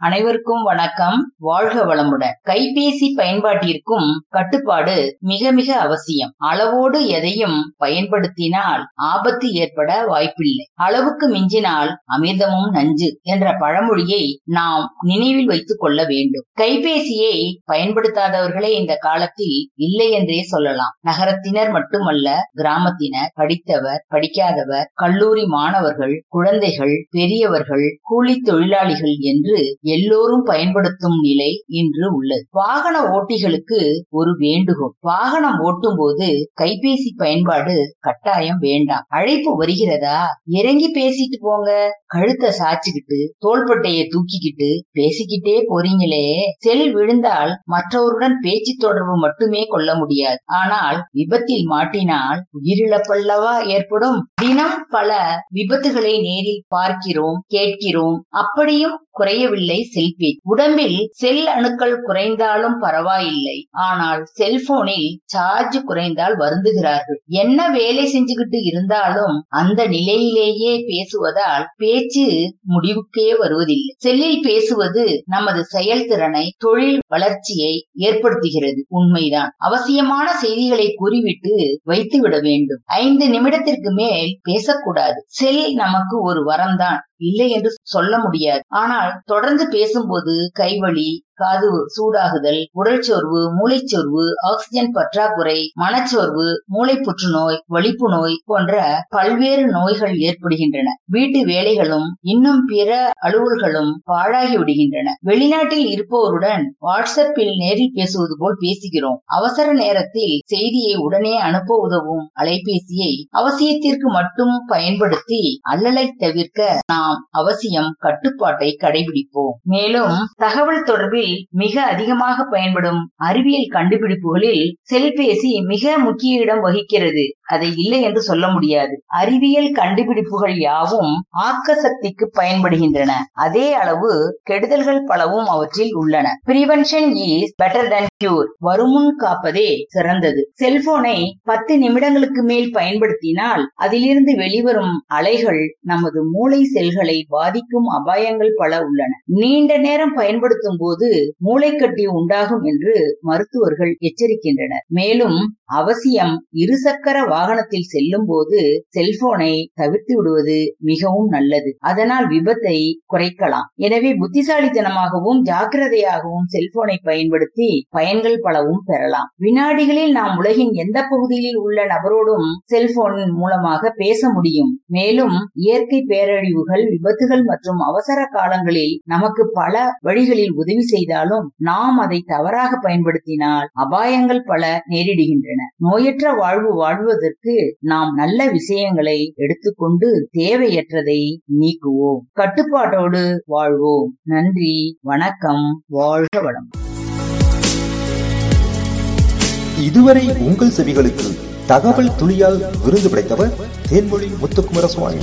அனைவருக்கும் வணக்கம். வாழ்க வளமுடன். கைபேசி பயன்பாட்டிற்கும் கட்டுப்பாடு மிக மிக அவசியம். அளவோடு எதையும் பயன்படுத்தினால் ஆபத்து ஏற்பட வாய்ப்பில்லை. அளவுக்கு மிஞ்சினால் அமிர்தமும் நஞ்சு என்ற பழமொழியை நாம் நினைவில் வைத்துக் கொள்ள வேண்டும். கைபேசியை பயன்படுத்தாதவர்களே இந்த காலத்தில் இல்லை என்றே சொல்லலாம். நகரத்தினர் மட்டுமல்ல கிராமத்தினர் படித்தவர் படிக்காதவர் கல்லூரி மாணவர்கள் குழந்தைகள் பெரியவர்கள் கூலி தொழிலாளிகள் என்று எல்லோரும் பயன்படுத்தும் நிலை இன்று உள்ளது. வாகன ஓட்டிகளுக்கு ஒரு வேண்டுகோள். வாகனம் ஓட்டும் போது கைபேசி பயன்பாடு கட்டாயம் வேண்டாம். அழைப்பு வருகிறதா? இறங்கி பேசிட்டு போங்க. கழுத்தை சாச்சுக்கிட்டு தோள்பட்டையை தூக்கிக்கிட்டு பேசிக்கிட்டே போறீங்களே. செல் விழுந்தால் மற்றவருடன் பேச்சு தொடர்பு மட்டுமே கொள்ள முடியாது. ஆனால் விபத்தில் மாட்டினால் உயிரிழப்பல்லவா ஏற்படும்? தினம் பல விபத்துகளை நேரில் பார்க்கிறோம் கேட்கிறோம். அப்படியும் குறையவில்லை. செல்பேசி உடம்பில் செல் அணுக்கள் குறைந்தாலும் பரவாயில்லை. ஆனால் செல்போனில் சார்ஜ் குறைந்தால் வருந்துகிறார்கள். என்ன வேலை செஞ்சுக்கிட்டு இருந்தாலும் அந்த நிலையிலேயே பேசுவதால் பேச்சு முடிவுக்கே வருவதில்லை. செல்லில் பேசுவது நமது செயல்திறனை தொழில் வளர்ச்சியை ஏற்படுத்துகிறது. உண்மைதான். அவசியமான செய்திகளை கூறிவிட்டு வைத்துவிட வேண்டும். ஐந்து நிமிடத்திற்கு மேல் பேசக்கூடாது. செல் நமக்கு ஒரு வரம்தான் இல்லை என்று சொல்ல முடியாது. ஆனால் தொடர்ந்து பேசும்போது கைவழி காது சூடாகுதல் உடல் சோர்வு மூளைச்சோர்வு ஆக்சிஜன் பற்றாக்குறை மனச்சோர்வு மூளை புற்றுநோய் வலிப்பு நோய் போன்ற பல்வேறு நோய்கள் ஏற்படுகின்றன. வீட்டு வேலைகளும் இன்னும் பிற அலுவல்களும் பாழாகி விடுகின்றன. வெளிநாட்டில் இருப்பவருடன் வாட்ஸ்அப்பில் நேரில் பேசுவது போல் பேசுகிறோம். அவசர நேரத்தில் செய்தியை உடனே அனுப்ப உதவும் அலைபேசியை அவசியத்திற்கு மட்டும் பயன்படுத்தி அல்லலை தவிர்க்க நாம் அவசியம் கட்டுப்பாட்டை கடைபிடிப்போம். மேலும் தகவல் தொடர்பில் மிக அதிகமாக பயன்படும் அறிவியல் கண்டுபிடிப்புகளில் செல்பேசி மிக முக்கிய இடம் வகிக்கிறது. அதை இல்லை என்று சொல்ல முடியாது. அறிவியல் கண்டுபிடிப்புகள் யாவும் ஆக்க சக்திக்கு பயன்படுகின்றன. அதே அளவு கெடுதல்கள் பலவும் அவற்றில் உள்ளன. Prevention is better than cure வருமுன் காப்பதே சிறந்தது. செல்போனை பத்து நிமிடங்களுக்கு மேல் பயன்படுத்தினால் அதிலிருந்து வெளிவரும் அலைகள் நமது மூளை செல்களை பாதிக்கும் அபாயங்கள் பல உள்ளன. நீண்ட நேரம் பயன்படுத்தும் போது மூளைக்கட்டி உண்டாகும் என்று மருத்துவர்கள் எச்சரிக்கின்றனர். மேலும் அவசியம் இருசக்கர வாகனத்தில் செல்லும் போது செல்போனை தவிர்த்து விடுவது மிகவும் நல்லது. அதனால் விபத்தை குறைக்கலாம். எனவே புத்திசாலித்தனமாகவும் ஜாக்கிரதையாகவும் செல்போனை பயன்படுத்தி பயன்கள் பலவும் பெறலாம். வினாடிகளில் நாம் உலகின் எந்த பகுதியில் உள்ள நபரோடும் செல்போன் மூலமாக பேச முடியும். மேலும் இயற்கை பேரழிவுகள் விபத்துகள் மற்றும் அவசர காலங்களில் நமக்கு பல வழிகளில் உதவி செய்தாலும் நாம் அதை தவறாக பயன்படுத்தினால் அபாயங்கள் பல நேரிடுகின்றன. நோயற்ற வாழ்வு வாழ்வது செய்வதற்கு நாம் நல்ல விஷயங்களை எடுத்துக்கொண்டு தேவையற்றதை நீக்குவோம். கட்டுப்பாட்டோடு வாழ்வோம். நன்றி. வணக்கம். வாழ்க வளம். இதுவரை உங்கள் செவிகளுக்கு தகவல் துளியால் விருது படைத்தவர் தேன்மொழி முத்துக்குமர சுவாமி